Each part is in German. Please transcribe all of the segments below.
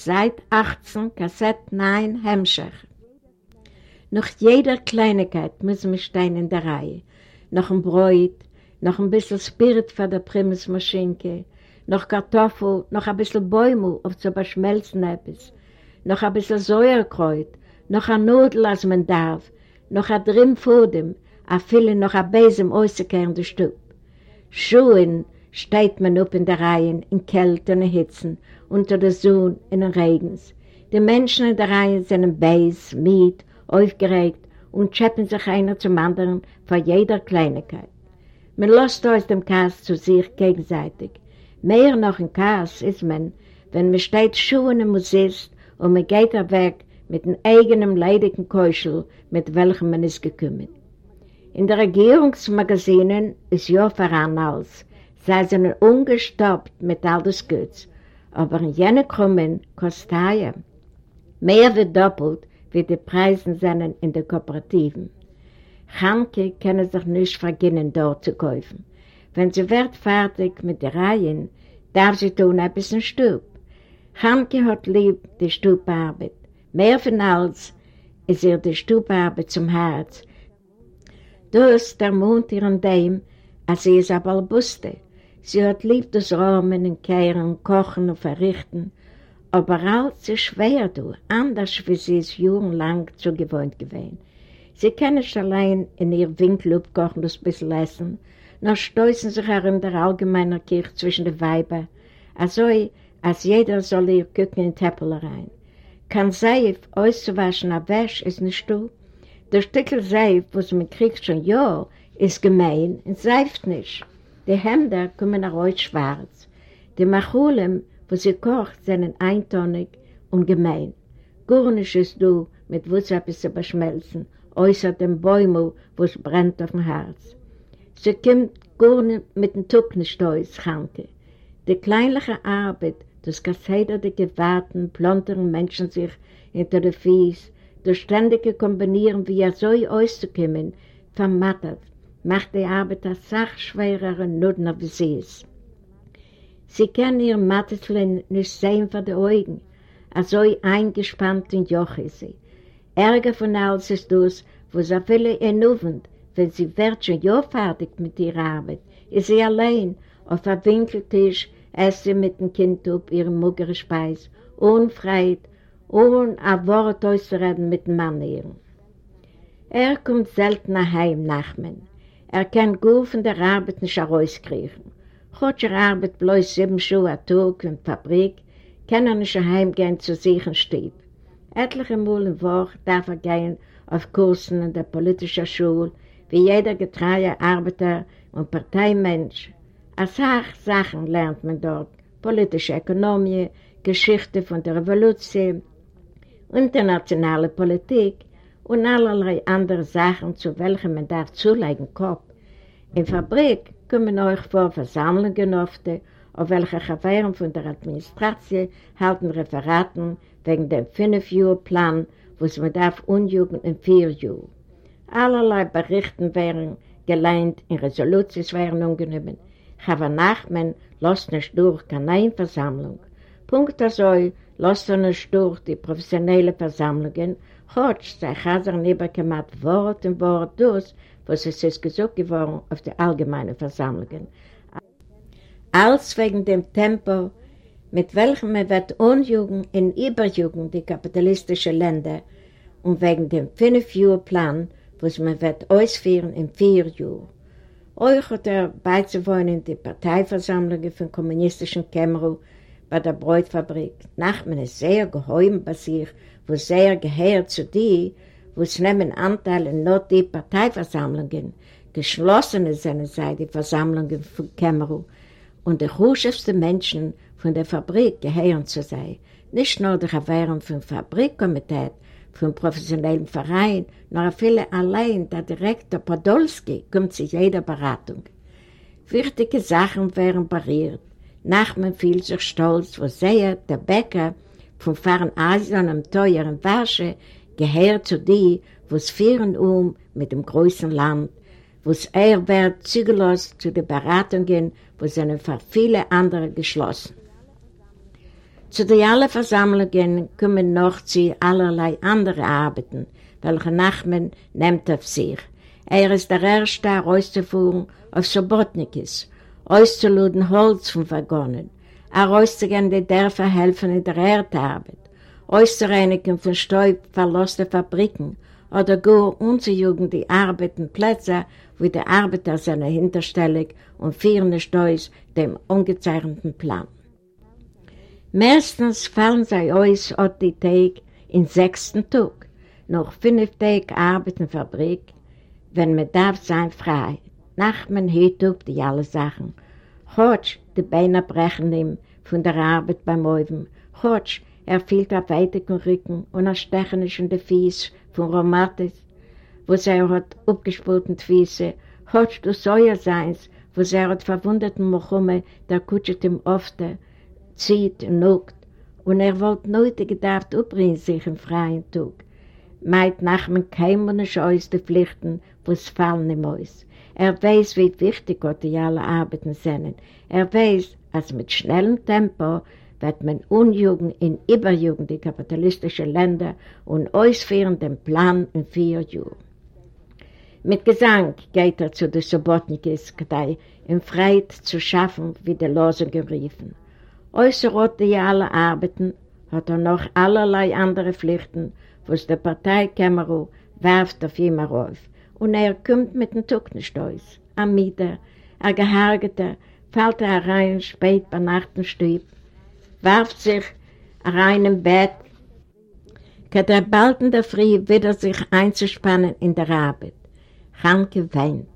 seit 18, Kassett 9, Hemmscher. Nach jeder Kleinigkeit müssen wir stehen in der Reihe. Noch ein Bräut, noch ein bisschen Spirit für die Primusmaschinke, noch Kartoffel, noch ein bisschen Bäume auf zu beschmelzen etwas, noch ein bisschen Säuerkreuz, noch ein Nudel, als man darf, noch ein Drimm vor dem, a viele noch ein Besen auszukehren der Stub. Schuhen steht man up in der Reihen, in Kälte und Hitzen, unter der Sonne, in den Regens. Die Menschen in der Reihe sind Beis, Miet, aufgeregt und schäppen sich einer zum anderen vor jeder Kleinigkeit. Man lässt aus dem Kass zu sich gegenseitig. Mehr noch in Kass ist man, wenn man steht Schuhen im Musist und man geht weg mit dem eigenen leidigen Keuschel, mit welchem man ist gekümmert. In der Regierungsmagazinen ist ja voran alles, sei sie ungestoppt mit all das Güts, aber in jene kostet Mehr wird doppelt, wie die Preise sind in den Kooperativen. Hanke können sich nicht verginnen, dort zu kaufen. Wenn sie wird fertig mit den Reihen, darf sie tun ein bisschen Stub. Hanke hat lieb die Stubarbeit. Mehr von alles ist ihr die Stubarbeit zum Herz. Das Mond ihren dem, als sie ist aber Buste. Sie hat lieb das Räumen und Kehren, Kochen und Verrichten, aber alles ist schwer, du, anders wie sie es jahrelang zu gewohnt gewesen. Sie können nicht allein in ihr Winkel abkochen, das bisschen essen, noch stoßen sich auch in der allgemeinen Kirche zwischen den Weibern, also als jeder soll ihr gucken in Teppel rein. Kann Seif auszuwaschen ab Wäsch ist nicht du. Der Stückel Seif, was man kriegt schon ja, ist gemein und seift nicht. Die Hemder kommen raus schwarz. Die Machulem, wo sie kocht, sind eintonig und gemein. Gar nicht ist du, mit was etwas zu beschmelzen, außer dem Bäumel, wo es brennt auf dem Herz. Sie kommt gar nicht mit dem Tuck nicht aus, Kranke. Die kleinliche Arbeit, das kasseiderte Gewarten, plonteren Menschen sich hinter den Fies, das ständige Kombinieren, wie er so auszukommen, vermattert, macht die Arbeit als sachschwerer und nudner wie sie ist. Sie können ihr Matteslin nicht sehen vor den Augen, also eingespannt in Joch ist sie. Ärger von alles ist das, wo sie viele ernuvend, wenn sie wird schon ja fertig mit ihrer Arbeit, ist sie allein auf einem Winkeltisch, esst sie mit dem Kind auf ihre muggere Speis, ohne Freit, ohne ein Wort auszureden mit dem Mann ihren. Er kommt selten nach Heim nach mir. Er kann gut von der Arbeit nicht herauskriegen. Gott er arbeitet bloß sieben Schuhe am Tag in der Fabrik, kann er nicht heimgehen zu sich in Stieb. Etliche Mal in Woche darf er gehen auf Kursen in der politischen Schule, wie jeder getreue Arbeiter und Parteimensch. Als Sachen lernt man dort, politische Ökonomie, Geschichte von der Revolution, internationale Politik und allerlei andere Sachen, zu welchen man darf zulegen Kopf. In der Fabrik kommen euch vor Versammlungen oft, auf welche Chaveren von der Administration halten Referaten wegen dem Fünf-Jahr-Plan, wo es man darf unjugend in vier Jahren. Allerlei Berichten wären geleint, in Resolutions wären ungenommen. Chava Nachmen lässt nicht durch keine Versammlung. Punkt also lässt er nicht durch die professionellen Versammlungen, Hotsch sei Chaser niebergemacht Wort und Wort durch, was es ist gesagt geworden auf der allgemeinen Versammlungen. Als wegen dem Tempo, mit welchem man wird Unjugend in Überjugend die kapitalistischen Länder und wegen dem Fünf-Jahr-Plan, was man wird ausführen in vier Jahren. Euch hat er beizuwohnen in die Parteiversammlungen von kommunistischen Kämmerung bei der Bräutfabrik. Nachman ist sehr gehäumt bei sich, wo sehr gehört zu die, wo es nehmen Anteil in nur die Parteiversammlungen, geschlossene sind sei die Versammlungen von Kämmerung und die hochschefsten Menschen von der Fabrik gehören zu sein. Nicht nur die Gewähren vom Fabrikkomitee, vom professionellen Verein, nur viele allein der Direktor Podolski kommt zu jeder Beratung. Wichtige Sachen werden pariert. Nachman fühlt sich stolz, wo sehr der Bäcker vom Fahren Asien am teuren Wasche gehört zu die, wo es führen um mit dem größten Land, wo es er wird zugelassen zu den Beratungen, wo seine für viele andere geschlossen. Zu den alle Versammlungen kommen noch zu allerlei andere Arbeiten, welche Nachmen nimmt auf sich. Er ist der Erste, herauszufuhren auf Sobotnikis, auszuluden Holz von Waggonen, herauszugehen die Dörfer helfen in der Erdarbeit, auszureinigen von Stäub verlassene Fabriken oder gar unzujugen die Arbeiten Plätze, wo die Arbeiter sind hinterstellig und führen aus dem ungezeichneten Plan. Meistens fallen sie aus auf die Tag in sechsten Tag. Noch fünf Tage arbeiten Fabrik, wenn man darf sein frei. Nach man hört auf die alle Sachen. Hotsch, die Beine brechen ihm von der Arbeit beim Oven. Hotsch, er fehlt auf weitigen Rücken und er stechen ist in die Fies von Romatis, wo sie hat abgespulten Füße. Hotsch, du Säuer seins, wo sie hat verwundeten Mochumme, der kutscht ihm oft, zieht und nuckt. Und er wollte nötig gedacht, übrigen sich im freien Tag. Meint Nachmen kein Mensch aus die Pflichten, wo es fallen ihm aus. Er weiß, wie wichtig alle Arbeiten sind. Er weiß, als mit schnellem Tempo wird man Unjugend in Überjugend die kapitalistischen Länder und ausführen den Plan in vier Jahren. Mit Gesang geht er zu den Sobotnikis, in Freiheit zu schaffen, wie der Lose geriefen. Äußer die alle Arbeiten hat er noch allerlei andere Pflichten, was der Parteikämmerer werft auf ihm auf. Und er kommt mit dem Tuck nicht aus. Am Mieter, ein Gehargeter, fällt er rein spät bei Nacht im Stüb, warft sich rein im Bett, kann er bald in der Früh wieder sich einzuspannen in der Arbeit. Hanke weint.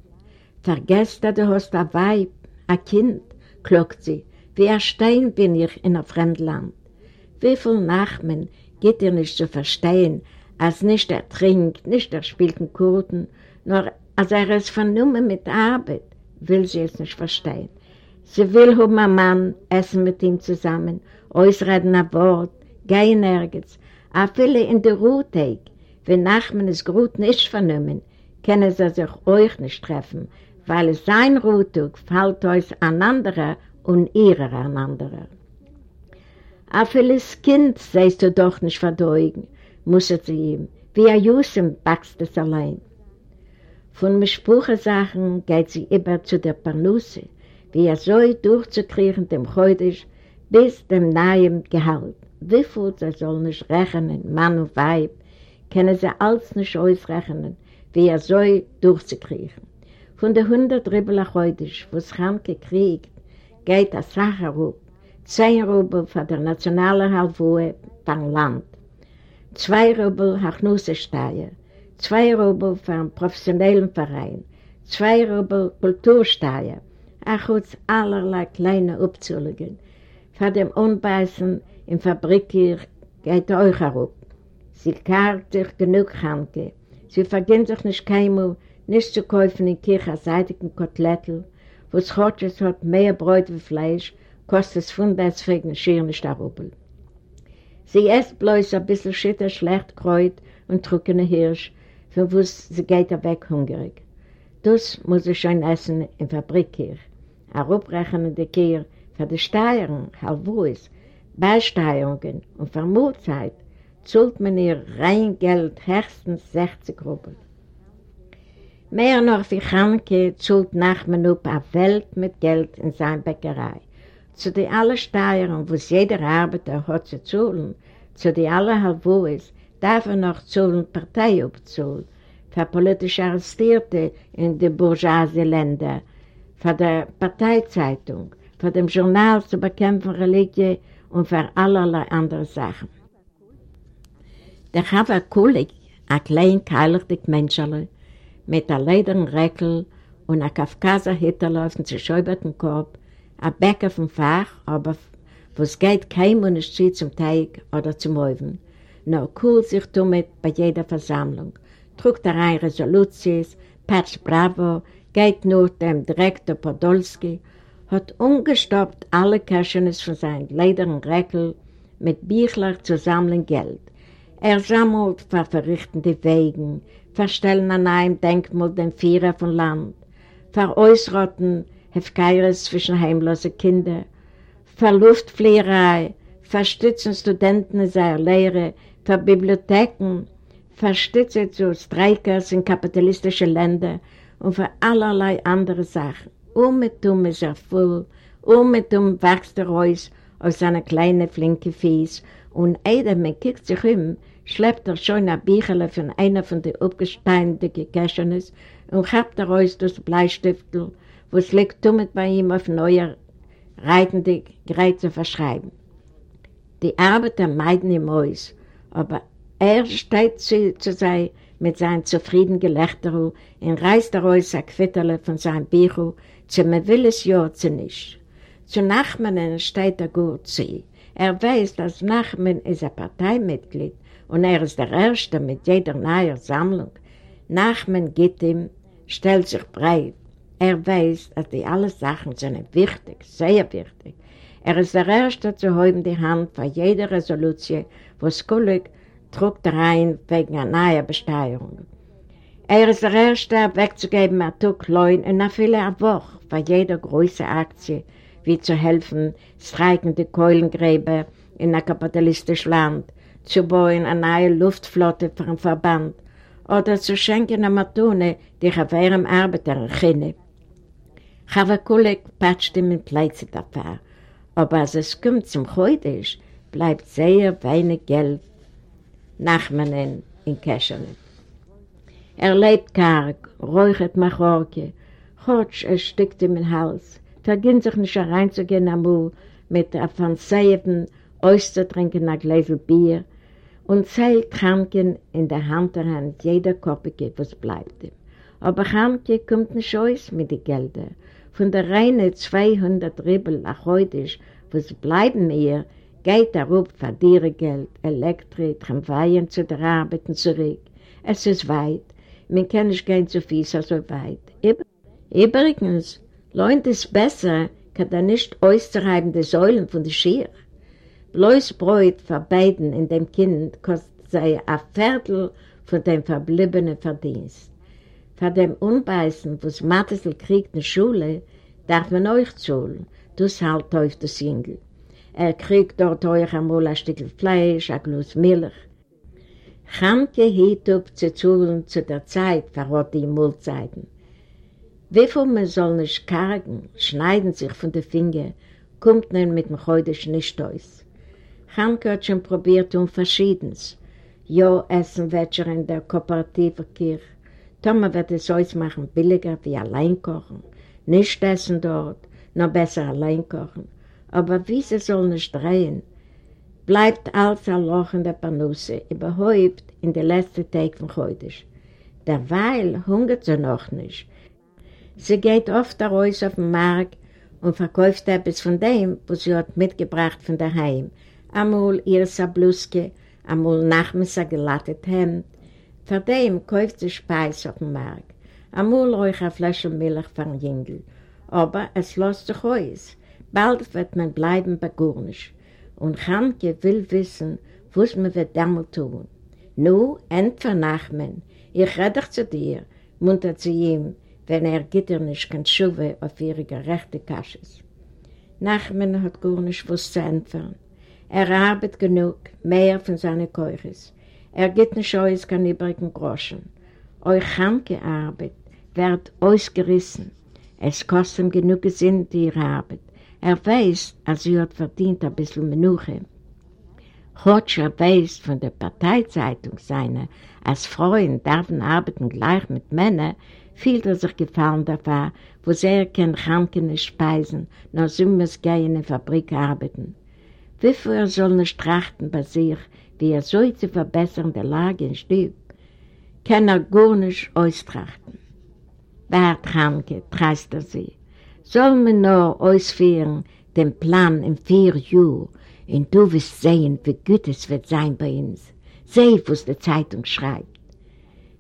Vergesst, dass du hast ein Weib, ein Kind, kluckt sie. Wie ein Stein bin ich in einem Fremdland. Wie viel Nachmen geht ihr nicht zu verstehen, als nicht er trinkt, nicht er spielt in Kurden, nur als er es vernommen mit Arbeit, will sie es nicht verstehen. Sie will haben einen Mann, essen mit ihm zusammen, ausreden ein Wort, gehen nirgends, auch viele in der Ruhetag, wenn Nachmen es gut nicht vernommen, können sie sich euch nicht treffen, weil sein Ruhetag fällt euch ein anderer und ihrer ein anderer. Ein vieles Kind seist du doch nicht verdeugen, musste sie ihm, wie ein Jusen backst es allein. Von Mischbuche-Sachen geht sie über zu der Parnusse, wie er soll durchzukriegen dem Heudisch bis dem nahen Gehalt. Wie viel sie soll nicht rechnen, Mann und Weib, können sie alles nicht ausrechnen, wie er soll durchzukriegen. Von der hundert Ribbelach Heudisch, was Ramke kriegt, geht eine Sache rup, zehn Rubel für der nationale Halbwohe beim Land, zwei Rubel Hachnussensteuer, zwei Rubel für einen professionellen Verein, zwei Rubel Kultursteuer, auch uns allerlei kleine Abzüge. Für dem Unbeißen in Fabrik hier geht euch herup. Sie kart sich genug Handke. Sie vergehen sich nicht keinmal, nicht zu kaufen in Kirche seitigen Kotlettel, wo es Chotsches hat mehr Bräut wie Fleisch, kostet es von deswegen schier nicht Rubel. Sie isst bloß ein bisschen Schitter, schlecht Kräut und trockene Hirsch, für was sie geht weg hungrig. Das muss sie schon essen in Fabrik hier. Ein Rubrechnen der Kehr für die Steuern, halb wo es, Beisteuerungen und für Mutzeit zahlt man ihr rein Geld höchstens 60 Rubel. Mehr noch wie Chanke zahlt Nachman up eine Welt mit Geld in seiner Bäckerei. Zu den alle Steuern, wo jeder Arbeiter hat zu zahlen, zu den alle Halbwoes, darf er noch zahlen Partei abzahlen, für politische Arrestierte in den Bourgeoisie-Länder, für die Parteizeitung, für dem Journal zu bekämpfen Religie und für allerlei andere Sachen. Der Chava ein klein, keilig Menschle, mit einem lederen Reckel und einem Kafkaser Hitler auf dem Korb, ein Bäcker vom Fach, aber wo es geht kein Unterschied zum Teig oder zum Oven, nur cool sich damit bei jeder Versammlung, trug rein Resolutions, Patch Bravo, geht nur dem Direktor Podolski, hat ungestoppt alle Kaschenes von seinem lederen Reckel mit Büchler zu sammeln Geld. Er sammelt für verrichtende Wegen, verstellen an einem Denkmal den Vierer von Land, veräußerten Hefgeires zwischen heimlosen Kindern, Verluftflieherei, verstützen Studenten in seiner Lehre, für Bibliotheken, verstützen zu Streikers in kapitalistischen Ländern und für allerlei andere Sachen. Und mit dem ist er voll, und mit dem wächst er raus aus seiner kleinen, flinken Fies und einer, man kickt sich um, schleppt er schon ein Bücherle von einer von den abgesteinten Gekäschenes und habt er raus das Bleistiftel, was liegt damit bei ihm auf neuer reitende Gerät zu verschreiben. Die Arbeiter meiden ihm aus, aber er steht zu, zu sein mit seinem zufriedenen Gelächter und reißt er aus ein Quitterle von seinem Büro, zu mir will es ja zu nicht. Zu Nachmanen steht er gut zu. Er weiß, dass Nachman ist ein Parteimitglied und er ist der Erste mit jeder neuen Sammlung. Nachman geht ihm, stellt sich breit. Er weiß, dass die alle Sachen sind wichtig, sehr wichtig. Er ist der Erste zu haben die Hand für jede Resolution, wo Skulik trug rein wegen einer neuen Besteuerung. Er ist der Erste, wegzugeben ein Tuch Leun in einer viele Woche für jede große Aktie, wie zu helfen, streikende Keulengräber in einem kapitalistischen Land, zu bauen eine neue Luftflotte für einen Verband oder zu schenken einer Matone, die auf ihrem Arbeiter erkennen. Chavakulek patscht ihm in Plätze dafür, aber als es kommt zum Heutig, bleibt sehr wenig Geld nachmanen in Keschenen. Er lebt karg, räuchert Machorke, Chotsch, er stickt ihm den Hals, verginnt sich nicht reinzugehen am mit der Fansäven, auszutrinken ein Gläsel Bier und zählt Hanken in der Hand der Hand jeder Kopike, was bleibt ihm. Aber Hanke kommt nicht aus mit den Geldern. Von der reinen 200 Ribbel nach heute, was bleiben mir, geht er auf für Geld, Elektrik, Tramwaien zu der Arbeit und zurück. Es ist weit, man kann nicht gehen zu viel so weit. Übrigens, Leunt es besser, kann er nicht auszureiben die Säulen von der Schier. Bloß Bräut für beiden in dem Kind kostet sei ein Viertel von dem verbliebenen Verdienst. Für dem Unbeißen, was Mattesel kriegt in der Schule, darf man euch zuhlen. Das halt auf das Jüngel. Er kriegt dort euch einmal ein Stück Fleisch, ein Glas Milch. Chamke hielt auf zu zuhlen zu der Zeit, verrat die Mahlzeiten. Wie viel man soll nicht kargen, schneiden sich von den Fingern, kommt man mit dem Heute nicht aus. Hanke hat schon probiert um Verschiedenes. Ja, essen schon in der kooperativen Kirche. Thomas wird es ausmachen billiger wie allein kochen. Nicht essen dort, noch besser allein kochen. Aber wie sie soll nicht drehen, bleibt alles ein Loch in der Panusse, überhaupt in den letzten Tagen von heute. Derweil hungert sie noch nicht. Sie geht oft raus auf den Markt und verkauft etwas von dem, was sie hat mitgebracht von daheim. Einmal ihr Sabluske, einmal nachmittags ein gelattet Hemd. Für dem kauft sie Speis auf dem Markt. Einmal euch eine Flasche Milch von Jüngel. Aber es lässt sich aus. Bald wird man bleiben bei Gurnisch. Und Hanke will wissen, was man wird damit tun. Nu, entvernachmen, ich rede zu dir, muntert sie ihm, wenn er gitter nicht kann schuwe auf ihre gerechte Kasches. Nachmen hat gar nicht was zu entfernen. Er arbeitet genug, mehr von seinen Keuches. Er geht nicht aus kein übrigen Groschen. Euch Hanke Arbeit wird ausgerissen. Es kostet ihm genug Sinn, ihre Arbeit. Er weiß, als sie hat verdient ein bisschen Menuche. Hotscher weiß von der Parteizeitung seiner, als Frauen dürfen arbeiten gleich mit Männern, fühlt er sich gefallen davon, wo sehr kein Kranken nicht speisen, noch Sümmers gehen in der Fabrik arbeiten. Wie viel soll nicht trachten bei sich, wie er so zu verbessern der Lage in Stüb? Kann er gar nicht austrachten. Wart, Kranke, treist er sie. Soll man nur ausführen den Plan in vier Jahren und du wirst sehen, wie gut es wird sein bei uns. Seh, was die Zeitung schreibt.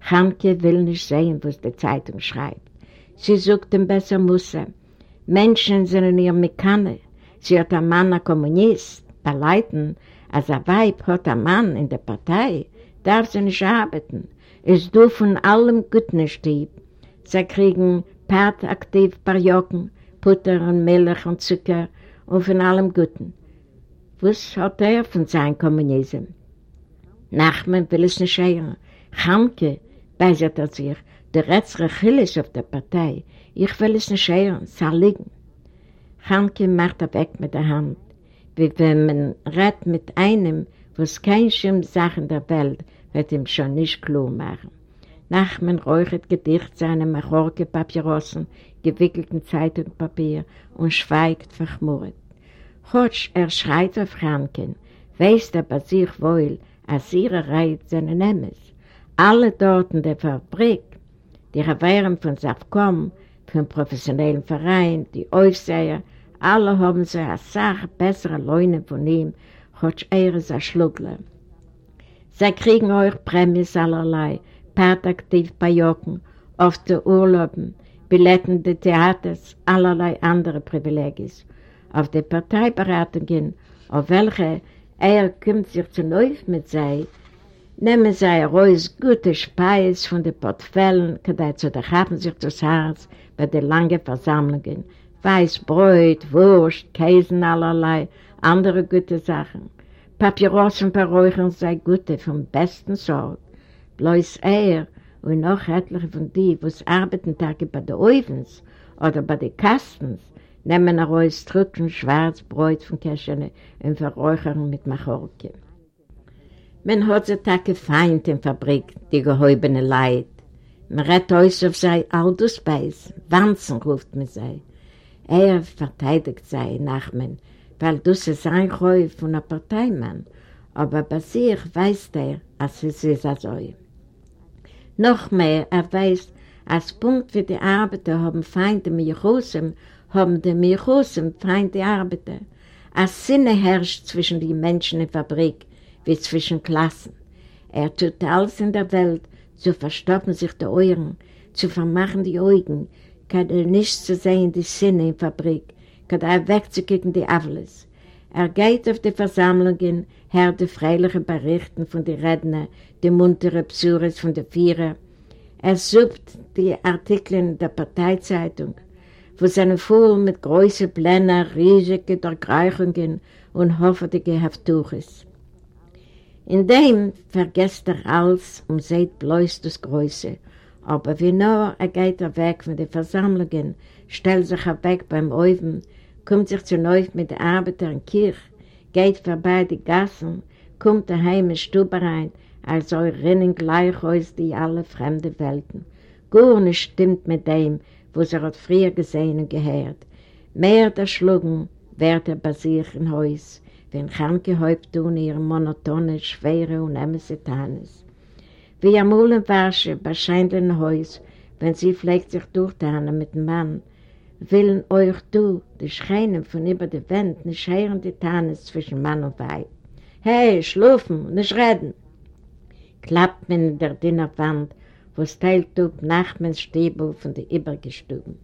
Hanke will nicht sehen, was die Zeitung schreibt. Sie sucht ihm besser Musse. Menschen sind in ihrem Mekane. Sie hat einen Mann, ein Kommunist, bei Leuten, als ein Weib hat ein Mann in der Partei, darf sie nicht arbeiten. Es darf von allem Guten Stieb. Sie kriegen Part aktiv paar Jocken, Butter und Milch und Zucker und von allem Guten. Was hat er von seinem Kommunismus? Nachman will es nicht hören. Chamke, beisert er sich, der Rätsel ist auf der Partei. Ich will es nicht hören, es soll liegen. Chamke macht er weg mit der Hand, wie wenn man redet mit einem, was kein schlimm Sachen der Welt wird ihm schon nicht klar machen. Nachman räuchert Gedicht seine Machorke Papierossen, gewickelten Zeitungspapier und schweigt verchmurrt. Hotsch, er schreit auf Franken, weiß er bei wohl, als ihre Reit seine Nemes. Alle dort in der Fabrik, die Revieren von Safkom, vom professionellen Verein, die Aufseher, alle haben sie eine Sache bessere Leune von ihm, Hotsch, er ist ein Schluggler. Sie kriegen euch Prämies allerlei, Partaktiv bei Jocken, auf den Urlauben, Billetten der Theaters, allerlei andere Privilegien auf die Parteiberatungen, auf welche er kommt sich zu neu mit sei, nehmen sie heraus gute Speis von den Portfellen, kadei zu der haben sich das Herz bei den langen Versammlungen, Weißbräut, Wurst, Käsen allerlei, andere gute Sachen. Papierossen verräuchern sei gute vom besten Sorg. Bloß er und noch etliche von die, was arbeiten Tage bei den Ovens oder bei den Kastens, nehmen heraus Trücken Schwarzbrot von Käschen und verräuchern mit Machorke. Man hat sich Tage Feind in der Fabrik, die gehäubene Leid. Man redet aus auf sei Aldusbeis, Wanzen ruft man sei. Er verteidigt sei Nachmen, weil das ist ein Käuf von einem Parteimann, aber bei sich weiß er, dass es ist so. Noch mehr, er weiß, als Punkt für die Arbeiter haben Feinde mit Jerusalem haben die Milchusen Feinde Arbeiter. Als Sinne herrscht zwischen den Menschen in der Fabrik wie zwischen Klassen. Er tut alles in der Welt, zu verstoppen sich die Ohren, zu vermachen die Augen, kann er nicht zu sehen die Sinne in der Fabrik, kann er wegzukriegen die Avles. Er geht auf die Versammlungen, hört die freilichen Berichten von den Rednern, die muntere Psures von den Vierer. Er sucht die Artikel der Parteizeitung, wo seine voll mit großen Plänen, riesige Durchreichungen und hoffnige Haftuches. In dem vergesst er alles und seht bloß das Größe. Aber wie nur er geht er weg von den Versammlungen, stellt sich er weg beim Oven, kommt sich zu neu mit den Arbeitern in Kirch, geht vorbei die Gassen, kommt daheim in Stube rein, als er rennen gleich aus die alle fremden Welten. Gar nicht stimmt mit dem, was er hat früher gesehen und gehört. Mehr der Schlugen wird er bei sich im Haus, wenn kranke Häuptungen ihre monotone, schwere und Emsetanes. Wie am Uhlen Warsche bei scheinenden Haus, wenn sie pflegt sich durchtanen mit dem Mann, willen euch du, die Schreinen von über der Wand, nicht hören die Tanes zwischen Mann und Weib. Hey, schlufen, nicht reden! Klappt man in der Dinnerwand wo es teilt auf Nachmens Stäbe von den Übergestuben.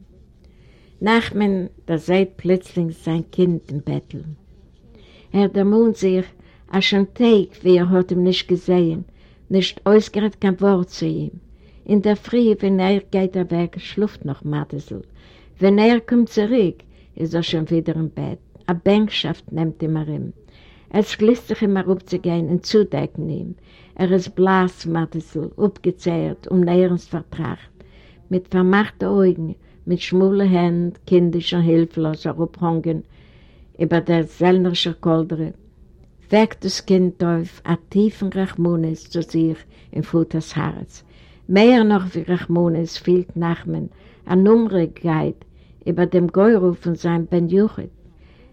Nachmen, da seid plötzlich sein Kind im Bettel. Er damut sich, als schon Tag, wie er hat ihn nicht gesehen, nicht ausgerät kein Wort zu ihm. In der Früh, wenn er geht er weg, schluft noch Madesel. Wenn er kommt zurück, ist er schon wieder im Bett. A Bänkschaft nimmt ihm er ihm. Es schließt sich immer aufzugehen und zudecken ihm. Er ist blass, Mattisel, abgezehrt und nirgends vertracht. Mit vermachten Augen, mit schmule Händen, kindischer hilflos herabhängen über der sellnerische Koldere, weckt das Kind auf a tiefen Rachmunis zu sich im Futters Herz. Mehr noch wie Rachmunis fehlt Nachmen an Umrigkeit über dem Geuruf von seinem Ben Juchit.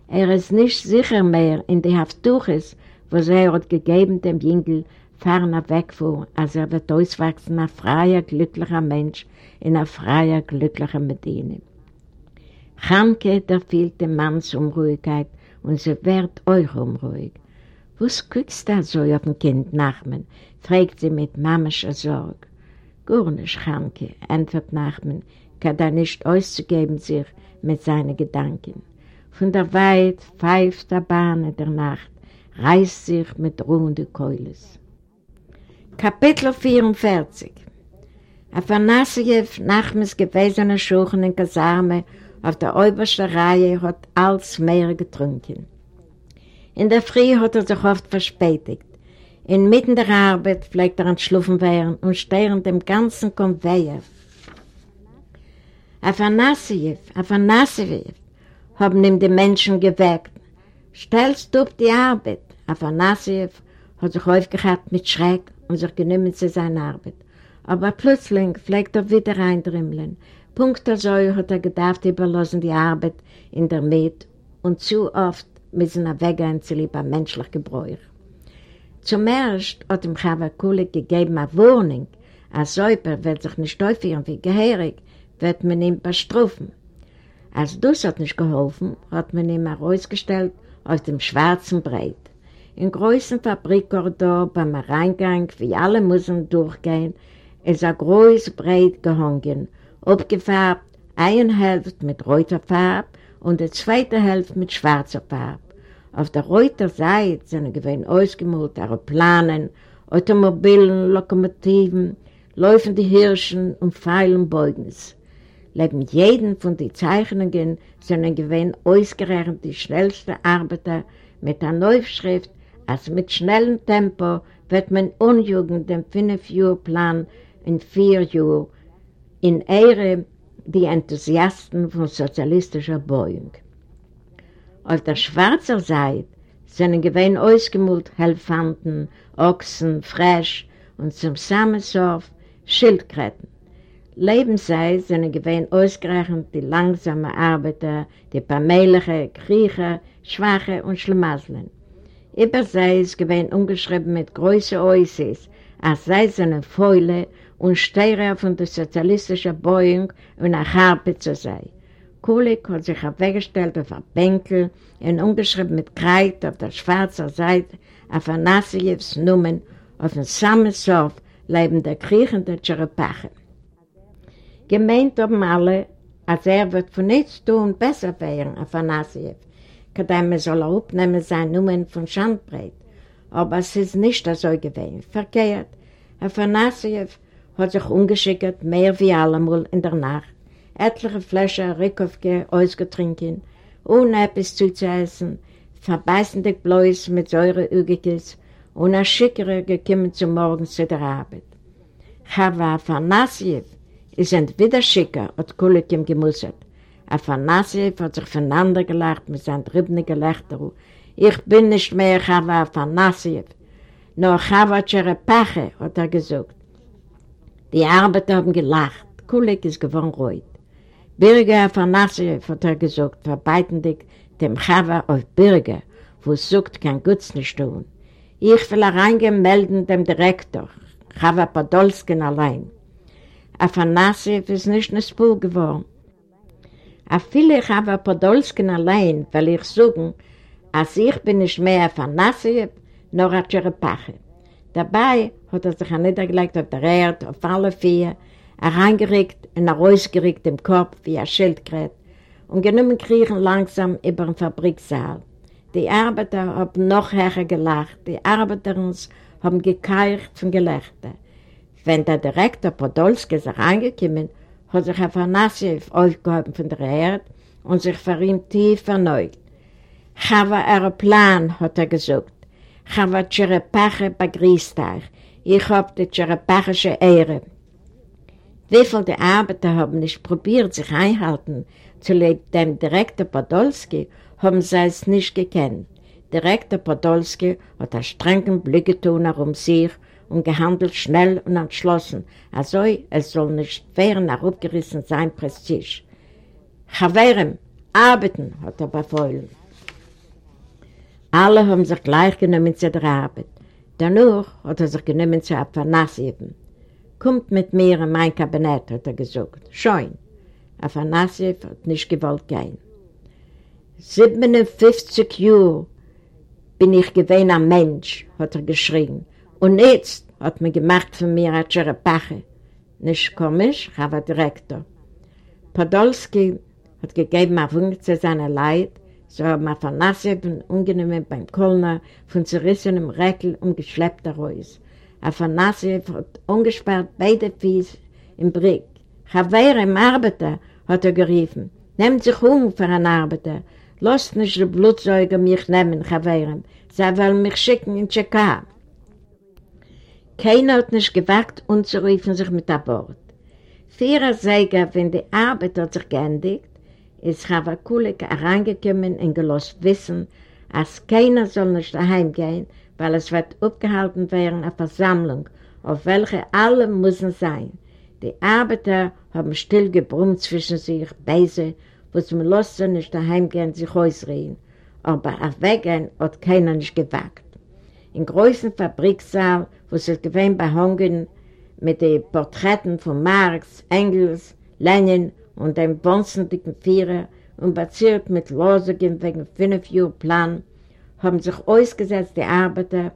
Er ist nicht sicher mehr in die Haftuches, was er hat gegeben dem Jüngel ferner wegfuhr, als er wird auswachsen, ein freier, glücklicher Mensch in einer freier, glücklicher Medine. Chanke, da fehlt dem Manns Unruhigkeit und sie wird euch unruhig. Was guckst du so auf ein Kind, Nachmen? fragt sie mit mamischer Sorge. Gar nicht, Chanke, antwortet Nachmen, kann er nicht auszugeben sich mit seinen Gedanken. Von der Weit pfeift der Bahn der Nacht, reißt sich mit ruhenden Keules. Kapitel 44 Afanasiew, Nachmes gewesene Schuchen in Kasarme, auf der obersten Reihe hat alles mehr getrunken. In der Früh hat er sich oft verspätigt. Inmitten der Arbeit pflegt er an Schlufen werden und stehrend dem ganzen Konveier. Afanassiev, Afanassiev, haben ihm die Menschen geweckt. Stellst du auf die Arbeit? Afanassiev hat sich aufgehört mit Schreck und sich genommen zu seiner Arbeit. Aber plötzlich pflegt er wieder eindrimmeln. Punkt so hat er gedacht, überlassen die Arbeit in der Met und zu oft müssen er weggehen zu lieber menschlich Gebräuch. Zum Erst hat ihm Chava Kulik gegeben eine Warnung, ein Säuper wird sich nicht aufhören wie Geherig, wird man ihm bestrafen. Als das hat nicht geholfen, hat man ihm herausgestellt auf dem schwarzen Breit. In großen Fabrikkorridor beim Reingang, wie alle müssen durchgehen, ist ein großes Breit gehangen, abgefärbt, eine Hälfte mit roter Farbe und die zweite Hälfte mit schwarzer Farbe. Auf der rechten Seite sind gewesen ausgemalt Aeroplanen, Automobilen, Lokomotiven, laufende Hirschen und Pfeilen Neben jedem von den Zeichnungen sind gewesen ausgerechnet die schnellsten Arbeiter mit einer Neufschrift, als mit schnellem Tempo wird man unjugend den Fünf-Jahr-Plan in vier Jahren in Ehre die Enthusiasten von sozialistischer Beugung. Auf der schwarzen Seite sind gewähnt ausgemult Helfanten, Ochsen, Fresch und zum Samensorf Schildkröten. Lebenszeit sind gewähnt ausgerechnet die langsamen Arbeiter, die Pamelige, Kriecher, Schwache und Schlemasslen. Über sie ist gewähnt umgeschrieben mit großen Äußers, als sei es eine Fäule und Steuerer von der sozialistischen Beugung und eine Harpe zu sein. Kulik hat sich weggestellt auf ein Bänkel und umgeschrieben mit Kreid auf der schwarzen Seite auf Afanassijevs Nummern auf dem Sammelsorf leben der kriechende Tscherpache. Gemeint haben alle, als er wird von nichts tun besser werden, Afanassiev, kadem er soll er aufnehmen seine Nummern von Schandbreit. Aber es ist nicht so gewesen. Verkehrt, Afanassiev hat sich umgeschickt, mehr wie allemal in der Nacht, etliche Flaschen Rickovke ausgetrinken, ohne etwas zuzuessen, verbeißende Bläus mit Säureügiges und ein Schickere gekommen zum Morgen zu der Arbeit. Chava Afanassiev ist entweder Schicker, hat Kulik ihm gemusset. Afanassiev hat sich voneinander gelacht mit seinem dritten Gelächter. Ich bin nicht mehr Chava Afanassiev, nur Chava Cherepache, hat er gesagt. Die Arbeiter haben gelacht. Kulik ist gewohnt ruhig. Birger Afanassiev hat er gesagt, verbeitendig dem Chava auf Birger, wo es sucht, kein Guts nicht tun. Ich will reingehen melden dem Direktor, Chava Podolskin allein. Afanassiev ist nicht eine Spur geworden. A viele Chava Podolskin allein will ich sagen, als ich bin nicht mehr Afanassiev, nur a Cherepache. Dabei hat er sich niedergelegt auf der Erde, auf alle vier, hereingeregt und herausgeregt im Kopf wie ein Schildkrät und genommen kriechen langsam über den Fabriksaal. Die Arbeiter haben noch höher gelacht, die Arbeiterinnen haben gekeicht von Gelächter. Wenn der Direktor Podolski ist reingekommen, hat sich Afanassiev aufgehoben von der Erde und sich für ihn tief verneugt. Chava Aeroplan, hat er gesagt. Chava Cherepache begrüßt euch. Ich hab die Cherepachische Ehre. Wie viele Arbeiter haben nicht probiert, sich einhalten zu dem Direktor Podolski, haben sie es nicht gekannt. Direktor Podolski hat einen strengen Blick getan um sich und gehandelt schnell und entschlossen, also es soll nicht wehren, abgerissen sein Prestige. Chaverem, arbeiten, hat er befohlen. Alle haben sich gleich genommen zu der Arbeit. Danach hat er sich genommen zu Afanassieven. Kommt mit mir in mein Kabinett, hat er gesagt. Schön. Afanassiev hat nicht gewollt gehen. 57 Jahre bin ich gewesen ein Mensch, hat er geschrien. Und jetzt hat man gemacht von mir eine Cherepache. Nicht komisch, aber Direktor. Podolski hat gegeben eine Wunde zu seiner Leid, so haben wir Afanassiev ungenommen beim Kölner von zerrissenem Räckel und geschleppter Reus. Afanassiev hat ungesperrt beide Fies im Brick. Chavere im Arbeiter, hat er geriefen. Nehmt sich um für einen Arbeiter. Lasst nicht die Blutsäuge mich nehmen, Chavirem. Sie wollen mich schicken in Tscheka. Keiner hat nicht gewagt, umzurufen sich mit an Bord. Vierer Säger, wenn die Arbeit hat sich geendigt, ist Chavakulik herangekommen und gelost wissen, als keiner soll nicht daheim gehen, weil es wird abgehalten werden eine Versammlung, auf welche alle müssen sein. Die Arbeiter haben still gebrummt zwischen sich, Beise, wo sie los sind, nicht daheim gehen, sich ausreden. Aber auf Wegen hat keiner nicht gewagt. Im großen Fabriksaal, wo sie gewähnt behangen mit den Porträten von Marx, Engels, Lenin und dem bonzendicken Vierer und baziert mit Losungen wegen fünf Jahren Plan, haben sich ausgesetzt die Arbeiter,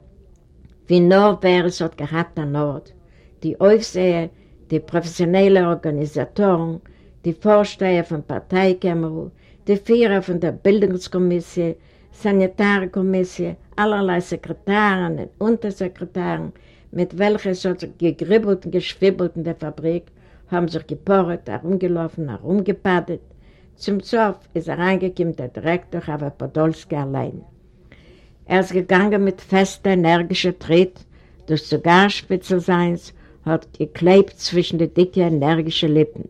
wie nur wer es hat gehabt an Ort. Die Aufseher, die professionellen Organisatoren, die Vorsteher von Parteikämmerer, die Führer von der Bildungskommission, Sanitarkommission, allerlei Sekretaren und Untersekretaren, mit welchen so gegribbelt und geschwibbelt in der Fabrik, haben sich geporret, herumgelaufen, herumgepadet. Zum Zoff ist er reingekommen, der Direktor, aber Podolski allein. Er ist gegangen mit fester, energischer Tritt, durch Zigarspitzel seins, hat geklebt zwischen den dicken, energischen Lippen.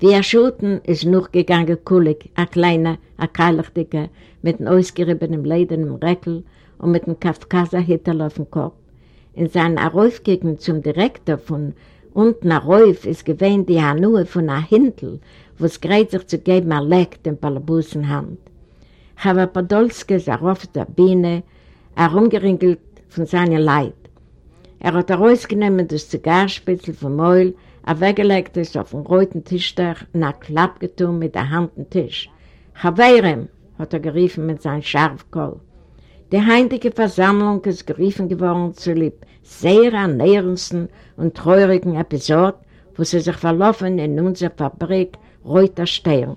Wie er schulten ist noch gegangen Kulik, ein kleiner, ein Keilichtiger, mit einem ausgeriebenen ledernen Reckel und mit einem Kafkaser-Hittel auf dem Kopf. In seiner Araufgegend zum Direktor von unten Arauf ist gewähnt die Hanue von einer Hintel, wo es gerät sich zu geben, er legt den Palabusen Hand. Chava Podolski ist auf der Biene, herumgeringelt von seiner Leid. Er hat herausgenommen das Zigarspitzel vom Mäul, er weggelegt es auf den roten Tischdach und hat Klapp getun mit der Hand am Tisch. Chaveirem, hat er geriefen mit seinem Scharfkoll. Die heintige Versammlung ist geriefen geworden zu lieb sehr ernährendsten und traurigen Episode, wo sie sich verlaufen in unserer Fabrik Reuter Stern.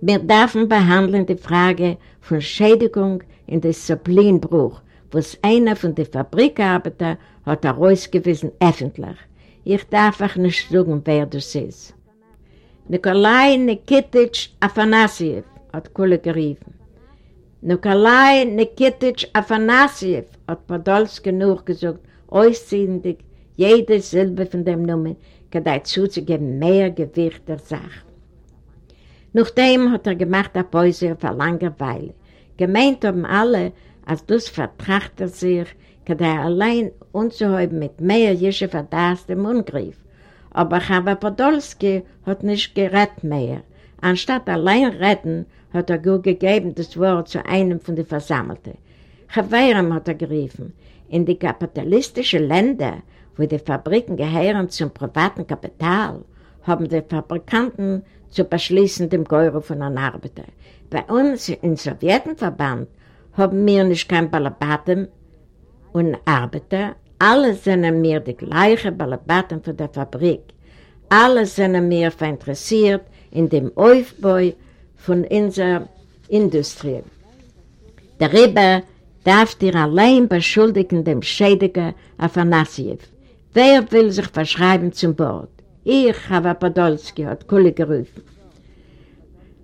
Wir dürfen behandeln die Frage von Schädigung in Disziplinbruch, was einer von den Fabrikarbeitern hat herausgewiesen öffentlich. Ich darf auch nicht sagen, wer das ist. Nikolai Nikititsch Afanassiev hat Kulle geriefen. Nikolai Nikititsch Afanassiev hat Podolski nur gesagt, ausziehend jede Silbe von dem Namen, kann zuzugeben mehr Gewicht der Sache. Nachdem hat er gemacht eine Pause auf eine lange Weile. Gemeint haben alle, als das vertracht er sich, er allein unzuheben mit mehr Jesche Verdacht im Ungriff. Aber Chava Podolski hat nicht gerettet mehr. Anstatt allein retten, hat er gut gegeben das Wort zu einem von den Versammelten. Chavirem hat er gerufen. In die kapitalistischen Länder, wo die Fabriken gehören zum privaten Kapital, haben die Fabrikanten zu beschließen dem Geure von einem Arbeiter. Bei uns im Sowjetenverband haben wir nicht kein Balabaten und Arbeiter. Alle sind mir die gleichen Balabaten von der Fabrik. Alle sind mir interessiert in dem Aufbau von unserer Industrie. Darüber darf ihr allein beschuldigen dem Schädiger Afanassiev. Wer will sich verschreiben zum Bord? Ich, Chava Podolski, hat Kulik gerufen.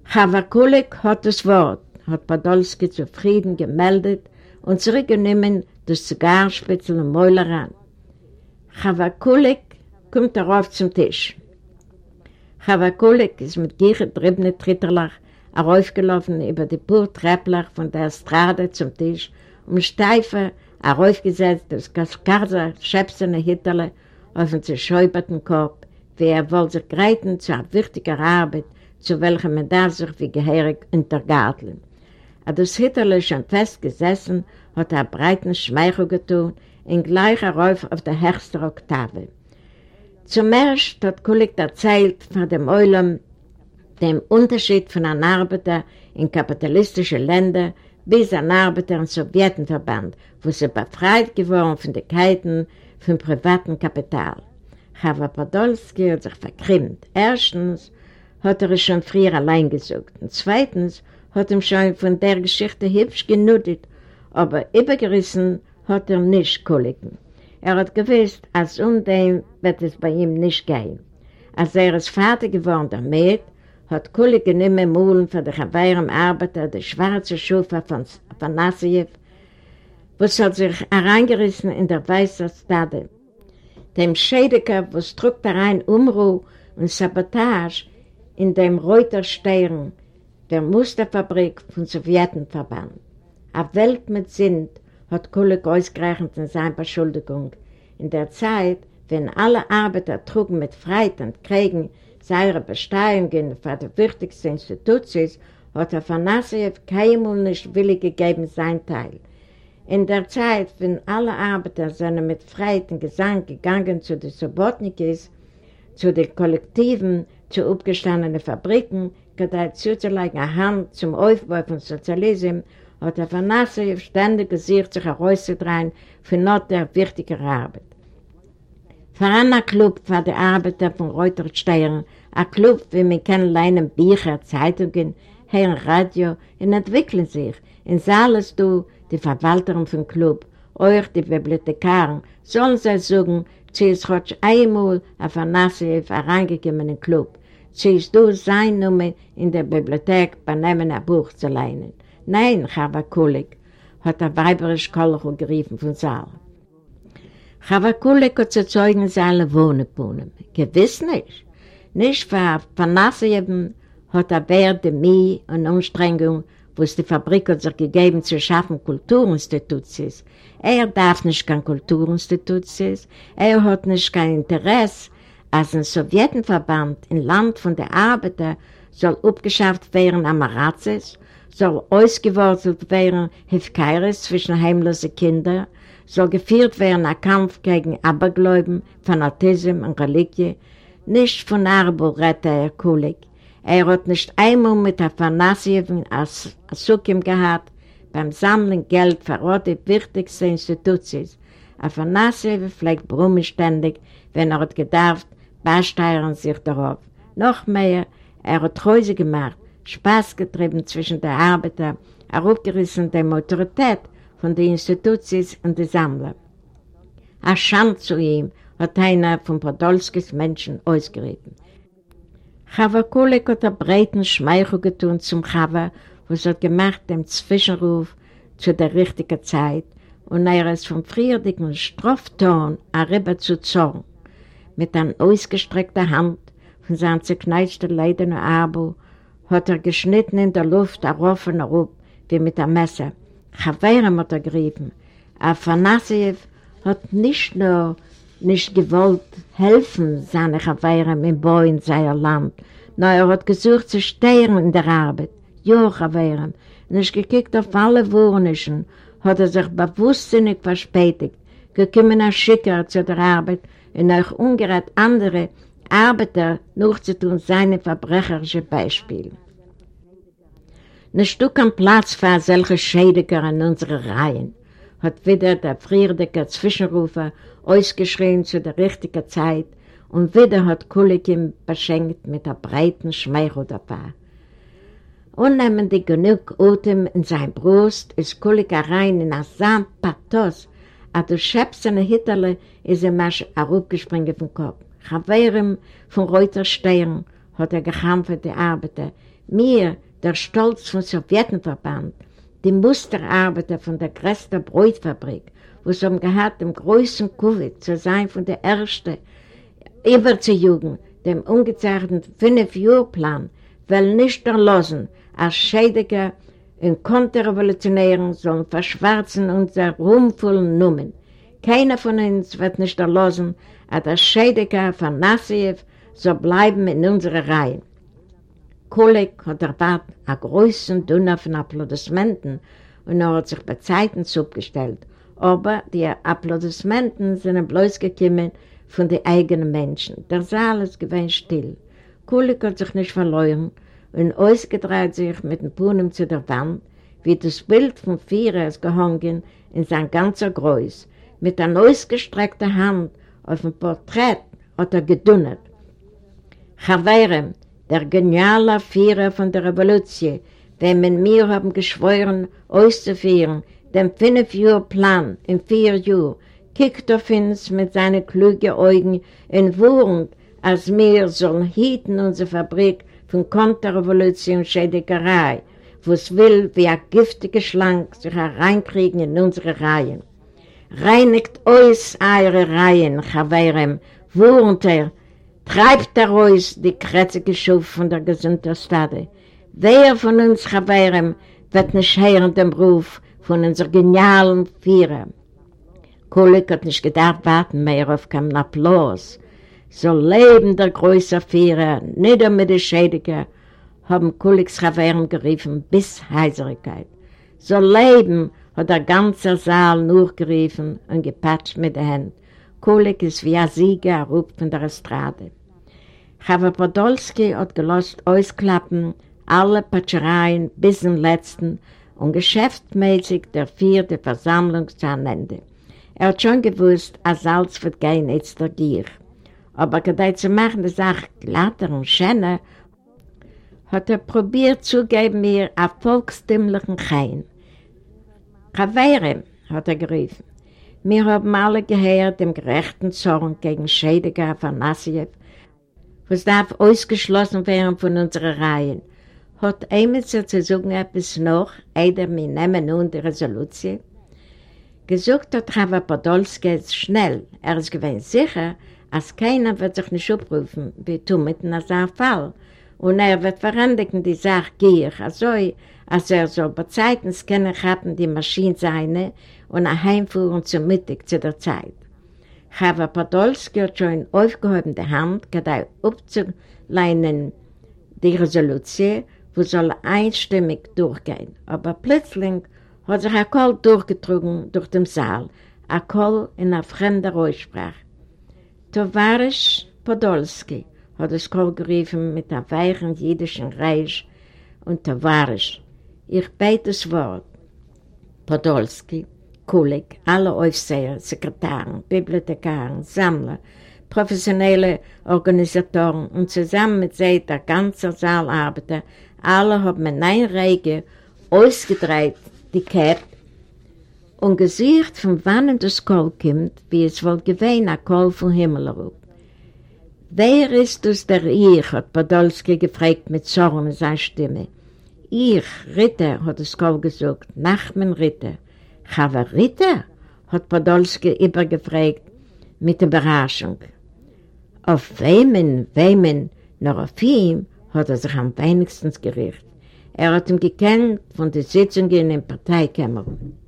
Chava Kulik hat das Wort, hat Podolski zufrieden gemeldet und zurückgenommen das Zigarspitzel und Mäuler an. Chava Kulik kommt darauf zum Tisch. Chava Kulik ist mit gier getriebenen Tritterlach heraufgelaufen über die Purtreppler von der Estrade zum Tisch und steife heraufgesetzt das Kaskarzer schäpsene Hitterle auf den zerschäuberten Korb wie er wohl sich greiten zu einer wichtigen Arbeit, zu welcher man darf sich wie gehörig untergarteln. Als das Hitlerle schon festgesessen, hat er breiten Schmeichel getun, in gleicher Rauf auf der höchsten Oktave. Zum Erst hat Kulik erzählt von dem Eulam, dem Unterschied von einem Arbeiter in kapitalistischen Ländern bis ein Arbeiter im Sowjetenverband, wo sie befreit geworden von den Keiten vom privaten Kapital. Chava Podolski hat sich verkrimmt. Erstens hat er es schon früher allein gesucht. Und zweitens hat ihm schon von der Geschichte hübsch genutzt, aber übergerissen hat er nicht Kollegen. Er hat gewusst, als um dem wird es bei ihm nicht gehen. Als er es Vater geworden damit, hat Kulik genommen Mühlen für die Chawairem Arbeiter, die schwarze Schufe von Afanasiev, was hat sich hereingerissen in der weißen Stade. Dem Schädiger, was drückt rein Umruh und Sabotage in dem Reuterstern, der Musterfabrik von Sowjetenverband. Auf Welt mit Sinn hat Kulik ausgerechnet in seiner Beschuldigung. In der Zeit, wenn alle Arbeiter trugen mit Freit und Kriegen seine Besteuerungen für die wichtigsten Institutionen, hat Afanasiev keinmal nicht willig gegeben sein Teil. In der Zeit, wenn alle Arbeiter sind mit Freit und Gesang gegangen zu den Sobotnikis, zu den Kollektiven, zu aufgestandenen Fabriken, gedeiht zuzulegen eine Hand zum Aufbau von Sozialismus, hat Afanasiev ständig gesiegt, sich herauszudrehen für not der wichtige Arbeit. Für einen Club für die Arbeiter von Reutersteuern, ein Club, wie man kann Bücher, Zeitungen, hören Radio und entwickeln sich. In Saales du, die Verwalterin vom Club, euch die Bibliothekaren, sollen sie sagen, sie ist heute einmal auf Afanasiev hereingekommen in den Club. Sie ist du sein Nummer in der Bibliothek bei Nehmen ein Buch zu lernen. Nein, Chava Kulik, hat der weiberisch Kolcho geriefen von Saal. Chava Kulik hat zu zeugen seine Wohnepunen. Gewiss nicht. Nicht für Panasieven hat er Werte, Mie und Anstrengung, wo es die Fabrik hat sich gegeben zu schaffen Kulturinstitutions. Er darf nicht kein Kulturinstitutions, er hat nicht kein Interesse, als ein Sowjetenverband im Land von der Arbeiter soll abgeschafft werden am Marazes, soll ausgewurzelt werden Hefkeiris zwischen heimlosen Kindern, soll geführt werden ein Kampf gegen Abergläuben, Fanatismus und Religie, nicht von Arbo rette er Kulik. Er hat nicht einmal mit Afanasiev als Asukim gehabt, beim Sammeln Geld für die wichtigsten Institutionen. Afanasiev pflegt Brummen ständig, wenn er hat gedarft, besteuern sich darauf. Noch mehr, er hat Häuser gemacht, Spaß getrieben zwischen den Arbeitern, er aufgerissen der Autorität von den Institutionen und den Sammlern. Ein Schand zu ihm hat einer von Podolskis Menschen ausgerufen. Chava Kulik hat einen breiten Schmeichel getun zum Chava, was hat gemacht dem Zwischenruf zu der richtigen Zeit und er ist vom friedigen Strafton rüber zu Zorn. Mit einer ausgestreckten Hand von seinem zerkneitschten leidenden Abo hat er geschnitten in der Luft, er offen herup, wie mit einem Messer. Chaverem hat er gerieben. Afanasiev hat nicht nur nicht gewollt helfen, seine Chaverem im Bau in seinem Land, sondern er hat gesucht zu stehen in der Arbeit. Ja, Chaverem, nicht gekickt auf alle Wohnischen, hat er sich bewusstsinnig verspätigt, gekommen als Schicker zu der Arbeit und euch ungerät andere Arbeiter nachzutun seine verbrecherische Beispiele. Nicht du kein Platz für solche Schädiger in unseren Reihen, hat wieder der friedliche Zwischenrufer ausgeschrien zu der richtigen Zeit und wieder hat Kulikim beschenkt mit der breiten Schmeichel dabei. Unnehmend genug Atem in sein Brust ist Kulik rein in ein Pathos, aber du schäbst seine Hitterle ist ihm erst herabgesprungen vom Kopf. Chaverem von Reuterstern hat er gekämpft, die Arbeiter. Mir, der Stolz vom Sowjetenverband, die Musterarbeiter von der größten Bräutfabrik, wo es um gehabt, im größten Covid zu sein von der Ersten, überzujugen, dem ungezeichneten Fünf-Jahr-Plan, will nicht erlassen, als Schädiger und Konterrevolutionären sollen verschwarzen unsere ruhmvollen Nummern. Keiner von uns wird nicht erlassen, als der Schädiger von Nassiev soll bleiben in unserer Reihe. Kulik hat erwartet einen großen Dünner von Applaudissementen und er hat sich bei Zeiten zugestellt. Aber die Applaudissementen sind bloß gekommen von den eigenen Menschen. Der Saal ist gewesen still. Kulik hat sich nicht verloren und ausgedreht sich mit dem Puhnen zu der Wand, wie das Bild vom Vierer ist gehangen in sein ganzer Größ. Mit einer ausgestreckten Hand auf dem Porträt hat er gedunnet. Chaverem, der geniale Führer von der Revolution, den wir mir haben geschworen, auszuführen, den Fünf-Jahr-Plan in vier Jahren, kickt auf uns mit seinen klugen Augen in Wohnung, als wir sollen hieten unsere Fabrik von Konterrevolution Schädigerei, wo es will, wie ein giftiger Schlank sich hereinkriegen in unsere Reihen. Reinigt euch eure Reihen, Chaverem, wohnt er, treibt er euch die krätzige Schuf von der gesunden Stade. Wer von uns, Chaverem, wird nicht hören den Ruf von unserem genialen Führer? Kulik hat nicht gedacht, warten mehr auf keinen Applaus. So leben der größere Führer, nieder mit den Schädigen, haben Kuliks Chaveren geriefen bis Heiserigkeit. So leben, hat der ganze Saal nur geriefen und gepatscht mit den Händen. Kulik ist wie ein Sieger errupt von der Estrade. Chava Podolski hat gelost ausklappen, alle Patschereien bis zum letzten und geschäftmäßig der vierte Versammlung zu Ende. Er hat schon gewusst, als Salz wird jetzt der Gier. Aber gedei zu machen, die Sache glatter und schöner, hat er probiert zu geben mir einen volkstümlichen Chein. Chavere, hat er gerufen. Wir haben alle gehört dem gerechten Zorn gegen Schädiger Afanassiev, was darf ausgeschlossen werden von unseren Reihen. Hat Emitzer zu sagen etwas noch, eider wir nehmen nun die Resolution? Gesucht hat Chava Podolski schnell. Er ist gewinn sicher, als keiner wird sich nicht abrufen, wie tun mit einem Fall und er wird verändigen die Sache gier, also als er soll bei Zeiten haben die Maschine seine und er heimfuhren zum Mittag zu der Zeit. Chava Podolski hat schon aufgehoben die Hand, gerade aufzuleinen die Resolution, wo soll einstimmig durchgehen. Aber plötzlich hat sich ein Kohl durchgetrunken durch den Saal, ein Kohl in einer fremden Aussprache. Tovarisch Podolski, hat es Kohl gerufen mit einem weichen jüdischen Reich und Tavarisch. Ich bete das Wort. Podolski, Kulik, alle Aufseher, Sekretären, Bibliothekaren, Sammler, professionelle Organisatoren und zusammen mit sie der ganze Saalarbeiter, alle haben in einer Reihe ausgedreht die Cap und gesiegt, von wann das Kohl kommt, wie es wohl gewähnt, ein Kohl vom Himmel herab. Wer ist das der Ich? hat Podolski gefragt mit Zorn in seiner Stimme. Ich, Ritter, hat es Kohl gesagt, Nachmen Ritter. Chava Ritter? hat Podolski übergefragt mit Überraschung. Auf wemen, wemen, nur auf ihm hat er sich am wenigsten gerichtet. Er hat ihn gekannt von den Sitzungen in Parteikämmern.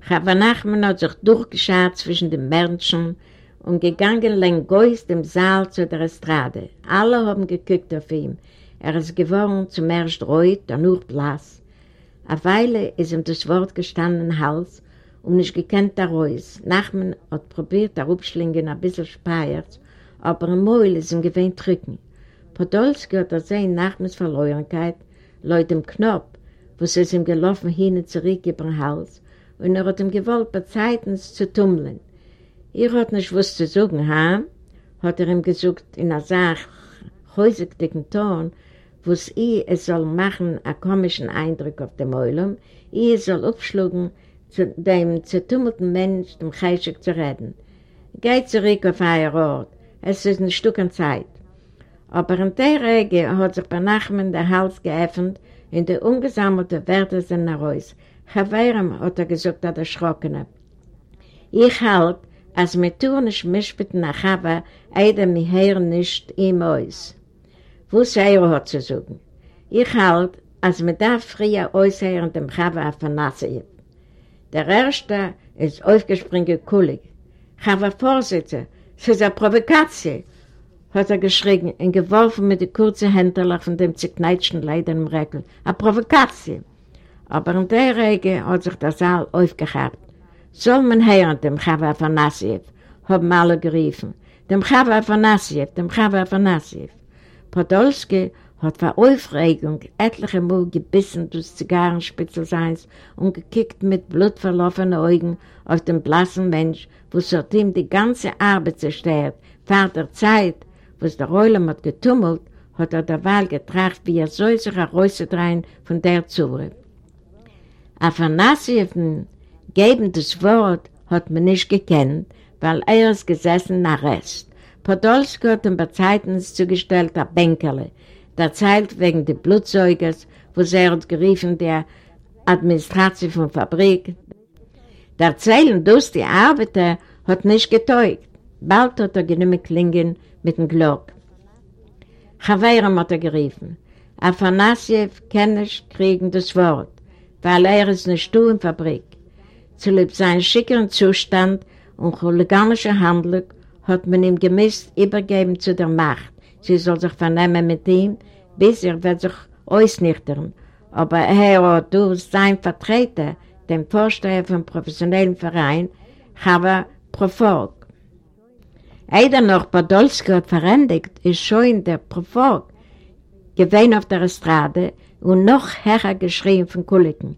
Chava Nachman hat sich durchgeschaut zwischen den Menschen und gegangen längs dem Saal zu der Estrade. Alle haben geguckt auf ihn. Er ist geworden zum ersten dann nur blass. Eine Weile ist ihm das Wort gestanden im Hals und nicht gekannt der Reus. Nachman hat probiert, der Rupschlingen ein bisschen speiert, aber im Mäul ist ihm gewähnt drücken. Podolski hat er sehen Nachmans Verleuernkeit, Leute im Knopf, wo es ihm gelaufen hin und zurück über den Hals und er hat ihm gewollt, bei Zeiten zu tummeln. Ihr hat nicht was zu sagen, ha? Hat er ihm gesagt in einer Sache, häusigdicken Ton, es ihr es soll machen, einen komischen Eindruck auf dem Eulum, ihr soll aufschlagen, zu dem zertummelten Mensch, dem Cheshik zu reden. Geht zurück auf euer Ort, es ist ein Stück an Zeit. Aber in der Regel hat sich bei Nachmen der Hals geöffnet und die ungesammelte Werte sind heraus. Chaverem hat er gesagt, hat erschrocken. Ich halt, als mir tun nicht mischbitten nach Chava, eider mir hören nicht ihm aus. Wo er hat zu sagen? Ich halt, als mir da früher aushören dem Chava Afanasiev. Der Erste ist aufgesprungen kullig. Chava Vorsitzer, es ist eine Provokation, hat er geschrien und geworfen mit den kurzen Händen von dem zerkneitschten Leid im Reckl. Eine Provokation. Aber in der Regel hat sich der Saal aufgehabt. Soll man hören, dem Chava Afanasiev, haben alle geriefen. Dem Chava Afanasiev, dem Chava Afanasiev. Podolski hat vor Aufregung etliche Mal gebissen durch Zigarrenspitzel seins und gekickt mit blutverlaufenen Augen auf den blassen Mensch, wo hat die ganze Arbeit zerstört. Vor der Zeit, wo es der Reulam hat getummelt, hat er der Wahl getracht, wie er soll sich herauszudrehen von der Zure. Afanasieven Geben das Wort hat man nicht gekannt, weil er ist gesessen nach Rest. Podolski hat ihm bei Zeiten zugestellt ein Bänkerle. Der zahlt wegen des Blutzeugers, wo sie hat geriefen, der Administration von Fabrik. Der Zeilen, dass die Arbeiter hat nicht getäugt. Bald hat er genommen klingen mit dem Glock. Chavayram hat er geriefen. Afanassiev kann nicht kriegen das Wort, weil er ist nicht du in Fabrik. Zulieb seinen schickeren Zustand und chuliganischer Handlung hat man ihm gemisst übergeben zu der Macht. Sie soll sich vernehmen mit ihm, bis er wird sich ausnichtern. Aber er hat durch sein Vertreter, dem Vorsteher vom professionellen Verein, Chava Proforg. Eider noch Podolski hat verendigt, ist schon der Proforg, gewesen auf der Estrade und noch höher geschrien von Kuliken.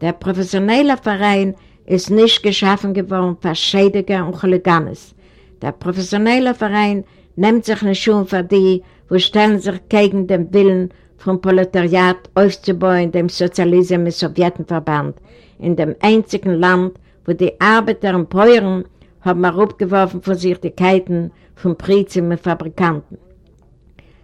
Der professionelle Verein ist nicht geschaffen geworden für Schädiger und Chuliganes. Der professionelle Verein nimmt sich nicht schon für die, wo stellen sich gegen den Willen vom Proletariat aufzubauen, dem Sozialismus im Sowjetenverband, in dem einzigen Land, wo die Arbeiter und Bäueren haben abgeworfen von sich die Keiten von Prizien und Fabrikanten.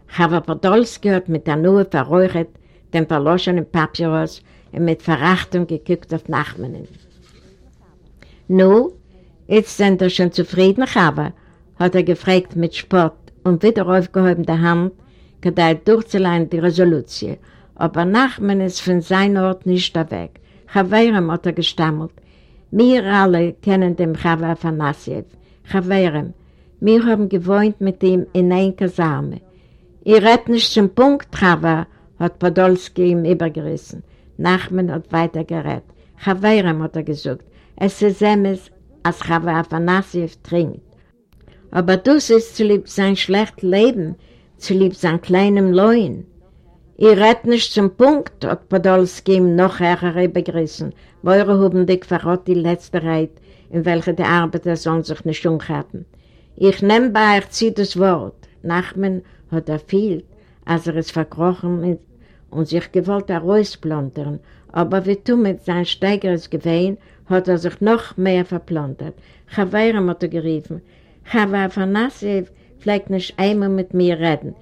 Chava Podolski hat mit der Nuhe verräuchert den verloschenen Papyrus und mit Verachtung geguckt auf Nachmannen. Nu, jetzt sind wir schon zufrieden, Chava, hat er gefragt mit Spott und wieder aufgehoben der Hand, gedei durchzuleihen die Resolution. Aber Nachman ist von seinem Ort nicht weg. Chaverem hat er gestammelt. Wir alle kennen den Chava Afanassiev. Chaverem, wir haben gewohnt mit ihm in ein Kasarme. Ihr redet nicht zum Punkt, Chava, hat Podolski ihm übergerissen. Nachman hat weiter geredet. Chaverem hat er gesagt. Es ist emes, als Chava Afanassiev trinkt. Aber das ist zu lieb sein schlechtes Leben, zu lieb sein kleinem Leuen. Ihr redet nicht zum Punkt, hat Podolski ihm noch ärger begrissen. Meure haben dich verrot die letzte Reit, in welcher die Arbeiter sollen sich nicht umhaben. Ich nehme bei euch zu das Wort. Nachmen hat er viel, als er es verkrochen und sich gewollt herausplantern, aber wie du mit sein steigeres Gewehen hat er sich noch mehr verplantert. Chavayram hat er geriefen, Chava Afanassiev pflegt nicht einmal mit mir reden.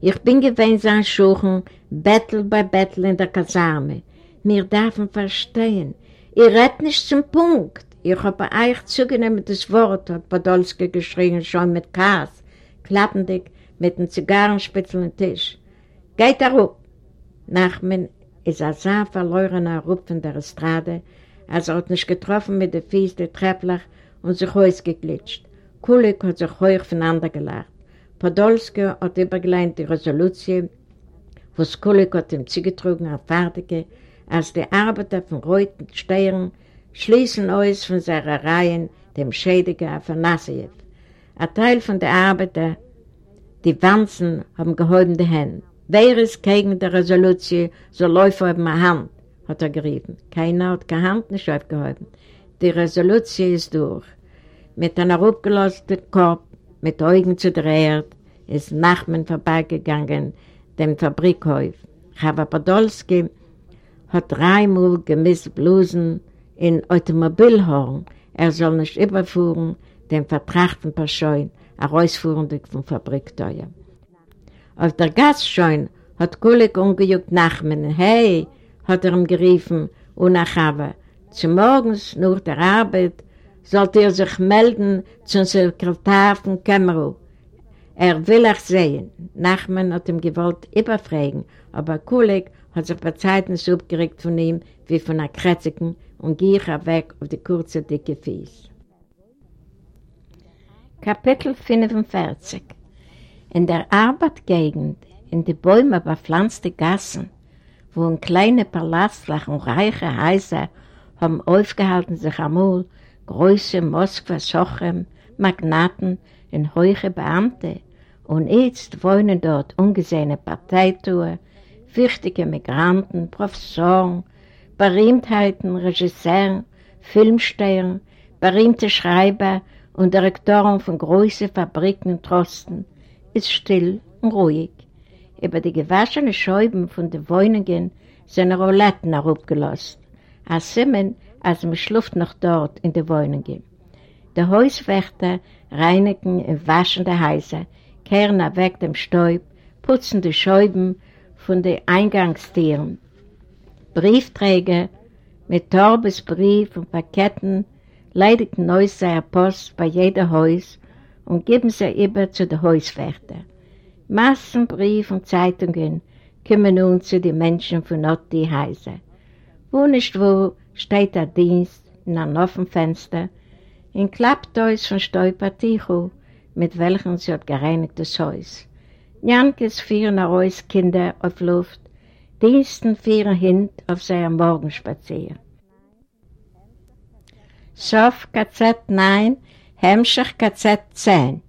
Ich bin gewesen sein Schuchen, Bettel bei Bettel in der Kasarme. Mir dürfen verstehen. Ihr redet nicht zum Punkt. Ich habe euch zugenommen das Wort, hat Podolski geschrien, schon mit Kass, klappendig mit dem Zigarrenspitzel am Tisch. Geht da rup! Nachmen ist ein sehr verlorener Rup von der Estrade, als er hat nicht getroffen mit den Fies der Treppler und sich ausgeglitscht. Kulik hat sich hoch voneinander gelacht. Podolski hat übergeleint die Resolution, was Kulik hat ihm zugetrogen, auf Fertige, als die Arbeiter von Reuten Stehren schließen aus von seiner Reihen dem Schädiger Afanassiev. Ein Teil von den Arbeiter, die Wanzen, haben gehäubende Hände. Wer ist gegen die Resolution, so läuft auf meine Hand, hat er geriefen. Keiner hat keine Hand nicht aufgehoben. Die Resolution ist durch. Mit einem abgelassenen Kopf, mit Augen zu der Erde, ist Nachmen vorbeigegangen, dem Fabrikhof. Chava Podolski hat dreimal gemisst Blusen in Automobilhorn. Er soll nicht überfuhren, den vertrachten Paschein, herausfuhrend vom Fabrikteuer. Auf der Gastschein hat Kulik umgejuckt Nachmen. Hey, hat er ihm geriefen, und nach Chava. Zum Morgens, nach der Arbeit, sollte er sich melden zum Sekretär von Kämmerow. Er will euch sehen. Nachman hat ihm gewollt überfragen, aber Kulik hat sich bei Zeiten so aufgeregt von ihm wie von einer Kretzigen und gier weg auf die kurze, dicke Fies. Kapitel 45 In der Arbeitgegend, in die Bäume bepflanzte Gassen, wo ein kleine Palastlach und reiche Häuser haben aufgehalten sich einmal große Moskwa, Sochem, Magnaten und hohe Beamte. Und jetzt wohnen dort ungesehene Parteitour, wichtige Migranten, Professoren, Berühmtheiten, Regisseure, Filmsteher, berühmte Schreiber und Direktoren von großen Fabriken und Trosten. Ist still und ruhig. Über die gewaschenen Scheiben von den Wohnungen sind Rouletten herabgelassen. Als Simen als man schluft noch dort in der Wohnungen. Die Hauswächter reinigen und waschen die Häuser, kehren weg dem Stäub, putzen die Scheiben von den Eingangstieren. Briefträger mit Torbes Brief und Paketten leidigten aus seiner Post bei jeder Haus und geben sie über zu den Hauswärter. Massenbrief und Zeitungen kommen nun zu den Menschen von Otti Heise. Wo nicht wo steht der Dienst in einem offenen Fenster, in Klappdeus von Stolpertichu, mit welchem sie hat gereinigt das Haus. Jankes führen heraus Kinder auf Luft, Diensten führen hin auf seinen Morgenspazier. Sof KZ 9, Hemmschach KZ 10